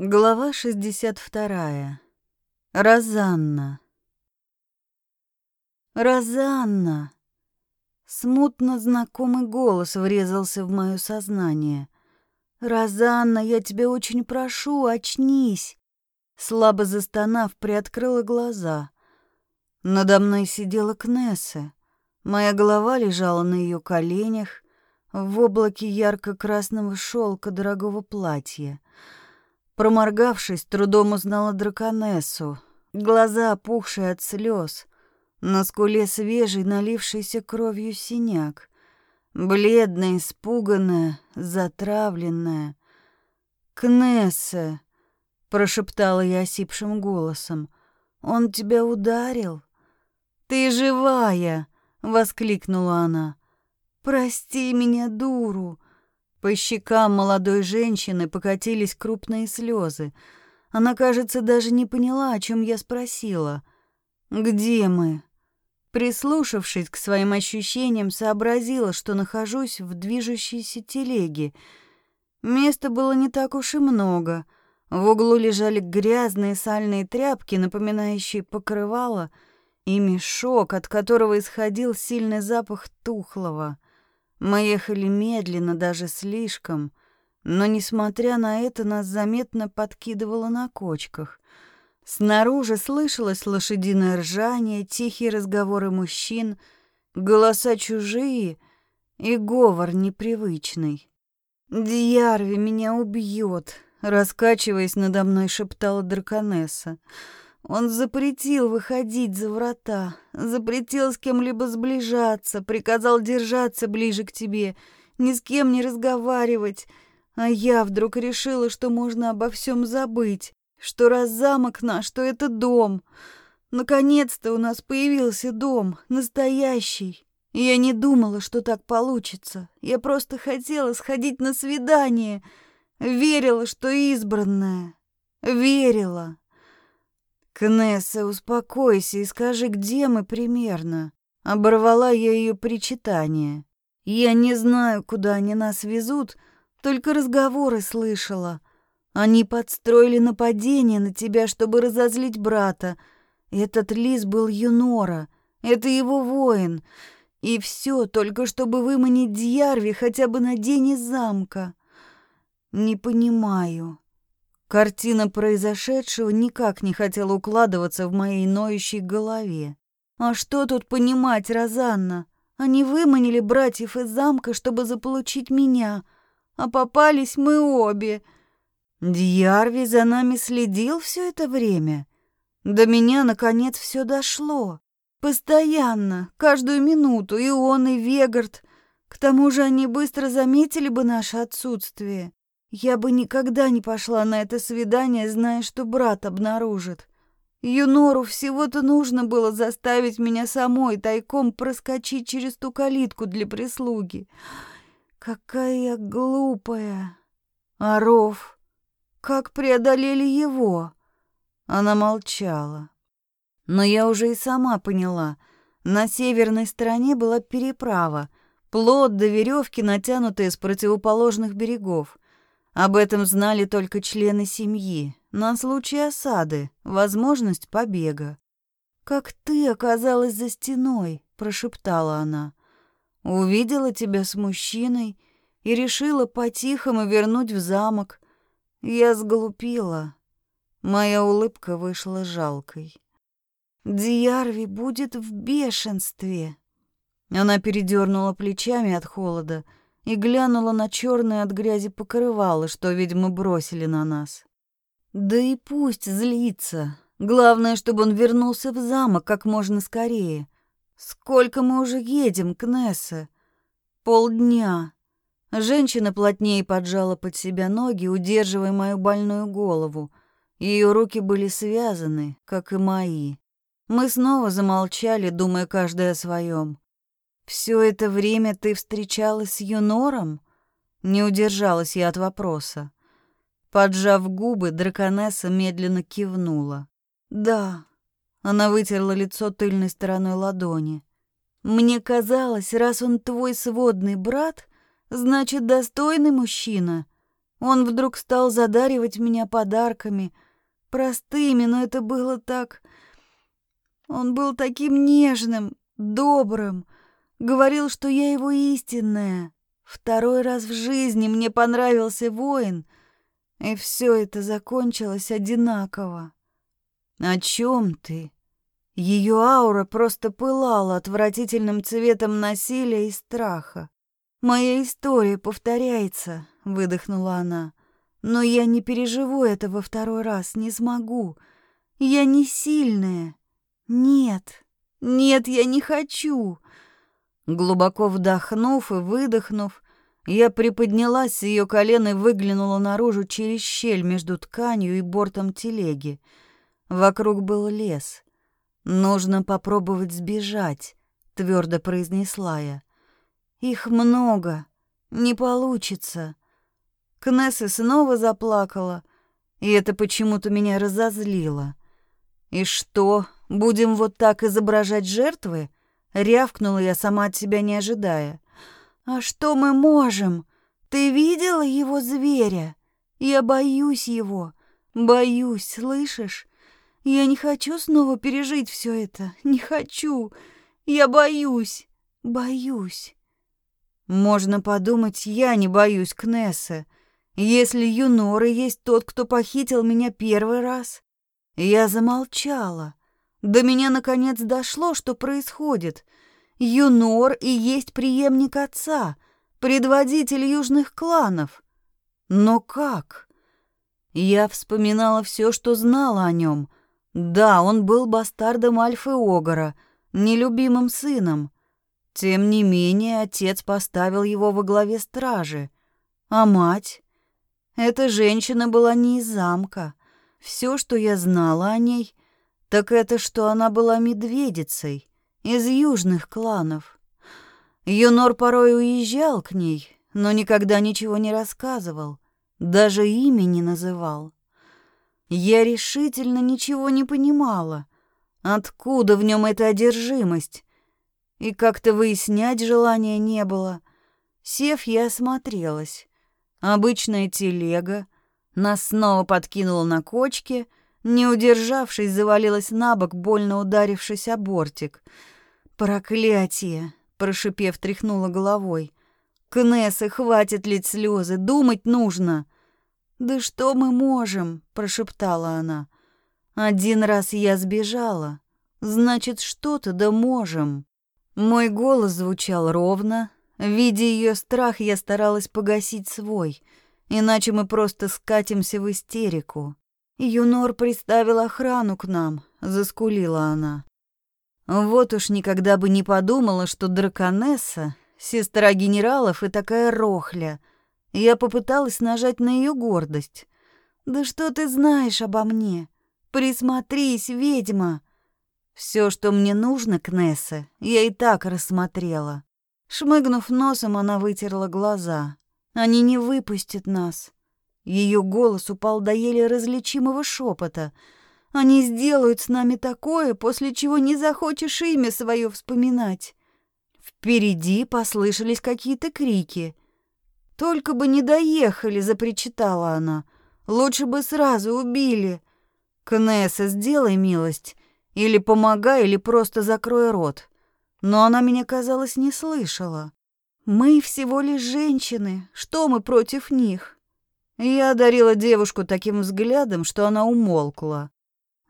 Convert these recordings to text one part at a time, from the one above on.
Глава 62. Розанна. Розанна. Смутно знакомый голос врезался в моё сознание. Розанна, я тебя очень прошу, очнись. Слабо застонав, приоткрыла глаза. Надо мной сидела Кнесса. Моя голова лежала на её коленях в облаке ярко-красного шелка дорогого платья. Проморгавшись, трудом узнала драконессу. Глаза опухшие от слез. На скуле свежий, налившийся кровью синяк. Бледная, испуганная, затравленная. «Кнесса!» — прошептала я осипшим голосом. «Он тебя ударил?» «Ты живая!» — воскликнула она. «Прости меня, дуру!» По щекам молодой женщины покатились крупные слезы. Она, кажется, даже не поняла, о чем я спросила. «Где мы?» Прислушавшись к своим ощущениям, сообразила, что нахожусь в движущейся телеге. Места было не так уж и много. В углу лежали грязные сальные тряпки, напоминающие покрывало, и мешок, от которого исходил сильный запах тухлого. Мы ехали медленно, даже слишком, но, несмотря на это, нас заметно подкидывало на кочках. Снаружи слышалось лошадиное ржание, тихие разговоры мужчин, голоса чужие и говор непривычный. «Дьярви меня убьет», — раскачиваясь надо мной, шептала драконесса. Он запретил выходить за врата, запретил с кем-либо сближаться, приказал держаться ближе к тебе, ни с кем не разговаривать. А я вдруг решила, что можно обо всем забыть, что раз замок наш, то это дом. Наконец-то у нас появился дом, настоящий. Я не думала, что так получится. Я просто хотела сходить на свидание. Верила, что избранная. Верила. «Кнесса, успокойся и скажи, где мы примерно?» Оборвала я ее причитание. «Я не знаю, куда они нас везут, только разговоры слышала. Они подстроили нападение на тебя, чтобы разозлить брата. Этот лис был Юнора, это его воин. И все только чтобы выманить Дьярви хотя бы на день из замка. Не понимаю». Картина произошедшего никак не хотела укладываться в моей ноющей голове. А что тут понимать, Розанна? Они выманили братьев из замка, чтобы заполучить меня, а попались мы обе. Дьярви за нами следил все это время. До меня, наконец, все дошло. Постоянно, каждую минуту, и он, и Вегард. К тому же они быстро заметили бы наше отсутствие. Я бы никогда не пошла на это свидание, зная, что брат обнаружит. Юнору всего-то нужно было заставить меня самой тайком проскочить через ту калитку для прислуги. Какая я глупая. А? Как преодолели его? Она молчала. Но я уже и сама поняла. На северной стороне была переправа, плот до веревки, натянутые с противоположных берегов. Об этом знали только члены семьи, на случай осады, возможность побега. «Как ты оказалась за стеной?» — прошептала она. «Увидела тебя с мужчиной и решила по-тихому вернуть в замок. Я сглупила». Моя улыбка вышла жалкой. «Диарви будет в бешенстве». Она передернула плечами от холода — и глянула на черное от грязи покрывало, что, видимо, бросили на нас. Да и пусть злится. Главное, чтобы он вернулся в замок как можно скорее. Сколько мы уже едем, Кнесса? Полдня. Женщина плотнее поджала под себя ноги, удерживая мою больную голову. Ее руки были связаны, как и мои. Мы снова замолчали, думая каждый о своем. Все это время ты встречалась с Юнором? Не удержалась я от вопроса. Поджав губы, драконесса медленно кивнула. Да. Она вытерла лицо тыльной стороной ладони. Мне казалось, раз он твой сводный брат, значит, достойный мужчина. Он вдруг стал задаривать меня подарками, простыми, но это было так... Он был таким нежным, добрым, говорил, что я его истинная. Второй раз в жизни мне понравился воин, и все это закончилось одинаково. О чем ты? Ее аура просто пылала отвратительным цветом насилия и страха. Моя история повторяется, выдохнула она. Но я не переживу этого второй раз, не смогу. Я не сильная. Нет. Нет, я не хочу. Глубоко вдохнув и выдохнув, я приподнялась с ее колен и выглянула наружу через щель между тканью и бортом телеги. Вокруг был лес. Нужно попробовать сбежать, твердо произнесла я. Их много. Не получится. Кнесса снова заплакала, и это почему-то меня разозлило. И что, будем вот так изображать жертвы? Рявкнула я сама от себя не ожидая. А что мы можем? Ты видела его зверя? Я боюсь его. Боюсь, слышишь? Я не хочу снова пережить все это. Не хочу. Я боюсь. Боюсь. Можно подумать, я не боюсь Кнесса. Если Юнора есть тот, кто похитил меня первый раз. Я замолчала. До меня наконец дошло, что происходит. Юнор и есть преемник отца, предводитель южных кланов. Но как? Я вспоминала все, что знала о нем. Да, он был бастардом Альфы Огора, нелюбимым сыном. Тем не менее, отец поставил его во главе стражи. А мать? Эта женщина была не из замка. Все, что я знала о ней, так это, что она была медведицей из южных кланов. Юнор порой уезжал к ней, но никогда ничего не рассказывал, даже имя не называл. Я решительно ничего не понимала. Откуда в нем эта одержимость? и как-то выяснять желания не было. Сев, я осмотрелась. Обычная телега. Нас снова подкинула на кочке. Не удержавшись, завалилась на бок, больно ударившись о бортик. «Проклятие!» — прошипев, тряхнула головой. «Кнесса, хватит лить слезы, думать нужно!» «Да что мы можем?» — прошептала она. «Один раз я сбежала. Значит, что-то да можем». Мой голос звучал ровно. Видя ее страх, я старалась погасить свой, иначе мы просто скатимся в истерику. Юнор приставил охрану к нам, заскулила она. Вот уж никогда бы не подумала, что драконесса, сестра генералов и такая рохля. Я попыталась нажать на ее гордость. «Да что ты знаешь обо мне? Присмотрись, ведьма!» Все, что мне нужно, Кнесса, я и так рассмотрела. Шмыгнув носом, она вытерла глаза. Они не выпустят нас. Ее голос упал до еле различимого шепота. Они сделают с нами такое, после чего не захочешь имя свое вспоминать. Впереди послышались какие-то крики. Только бы не доехали, запричитала она. Лучше бы сразу убили. Кнесса, сделай милость. Или помогай, или просто закрой рот. Но она меня, казалось, не слышала. Мы всего лишь женщины, что мы против них? Я одарила девушку таким взглядом, что она умолкла.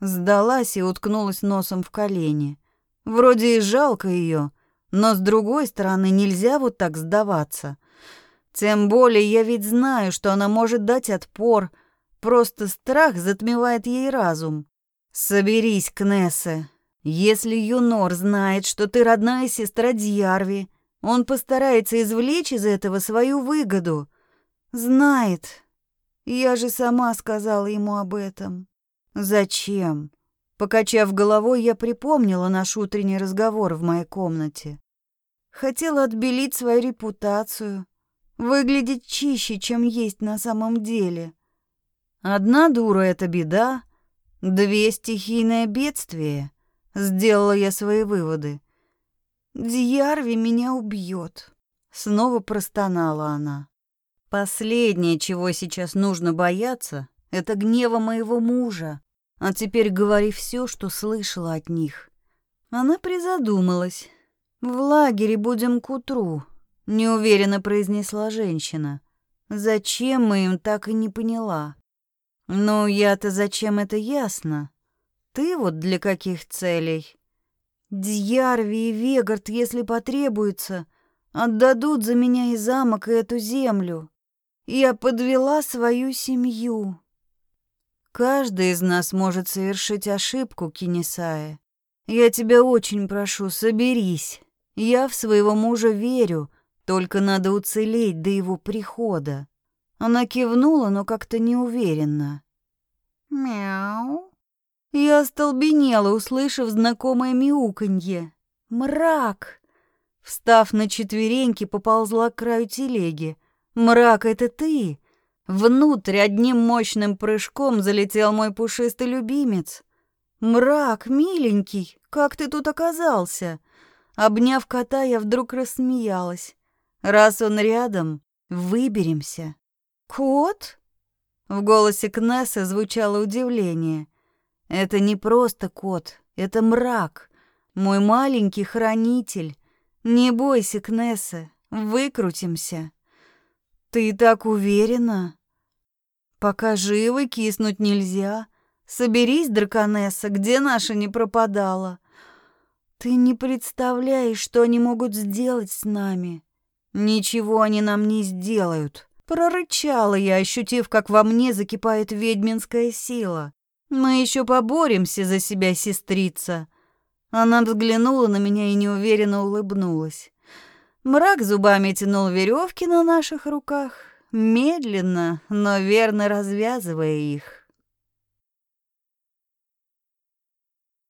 Сдалась и уткнулась носом в колени. Вроде и жалко ее, но с другой стороны нельзя вот так сдаваться. Тем более я ведь знаю, что она может дать отпор, просто страх затмевает ей разум. «Соберись, Кнессе. Если Юнор знает, что ты родная сестра Дьярви, он постарается извлечь из этого свою выгоду. Знает. Я же сама сказала ему об этом. Зачем?» Покачав головой, я припомнила наш утренний разговор в моей комнате. Хотела отбелить свою репутацию, выглядеть чище, чем есть на самом деле. Одна дура — это беда, Две стихийное бедствие. Сделала я свои выводы. Дьярви меня убьет. Снова простонала она. Последнее, чего сейчас нужно бояться, это гнева моего мужа. А теперь говори все, что слышала от них. Она призадумалась. В лагере будем к утру, неуверенно произнесла женщина. Зачем мы им так и не поняла. Ну, я-то зачем это ясно. Ты вот для каких целей? Дьярви и Вегард, если потребуется, отдадут за меня и замок, и эту землю. Я подвела свою семью. Каждый из нас может совершить ошибку, Кинесая. Я тебя очень прошу, соберись. Я в своего мужа верю, только надо уцелеть до его прихода. Она кивнула, но как-то неуверенно. Мяу. Я остолбенела, услышав знакомое мяуканье. Мрак. Встав на четвереньки, поползла к краю телеги. Мрак, это ты? Внутрь одним мощным прыжком залетел мой пушистый любимец. Мрак, миленький, как ты тут оказался? Обняв кота, я вдруг рассмеялась. Раз он рядом, выберемся. Кот? В голосе Кнесса звучало удивление. Это не просто кот, это мрак, мой маленький хранитель. Не бойся, Кнесса, выкрутимся. Ты так уверена? Пока живы, киснуть нельзя. Соберись, драконесса, где наша не пропадала. Ты не представляешь, что они могут сделать с нами. «Ничего они нам не сделают», — прорычала я, ощутив, как во мне закипает ведьминская сила. «Мы еще поборемся за себя, сестрица». Она взглянула на меня и неуверенно улыбнулась. Мрак зубами тянул веревки на наших руках, медленно, но верно развязывая их.